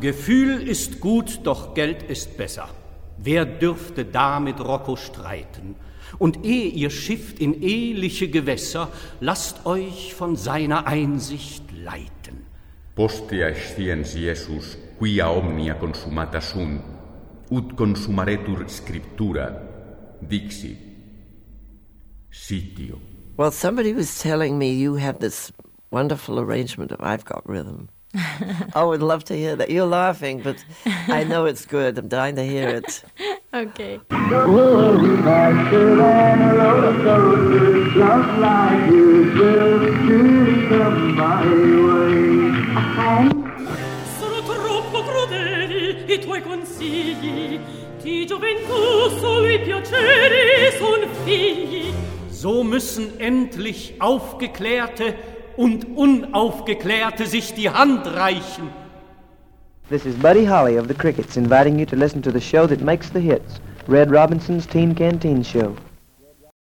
Gefühl ist gut, doch Geld ist besser. Wer dürfte da mit Rocco streiten? Und ehe ihr schifft in ehliche Gewässer, lasst euch von seiner Einsicht leiten. Postea sciens Jesus, quia omnia consumata sunt, ut consumaretur scriptura, dixi, sitio. Well, somebody was telling me you have this wonderful arrangement of I've Got Rhythm. I would love to hear that. You're laughing, but I know it's good. I'm dying to hear it. okay. Sono troppo crudeli i tuoi consigli. Di gioventù solo i piaceri son figli. So müssen endlich Aufgeklärte und Unaufgeklärte sich die Hand reichen. This is Buddy Holly of the Crickets inviting you to listen to the show that makes the hits, Red Robinson's Teen Canteen Show.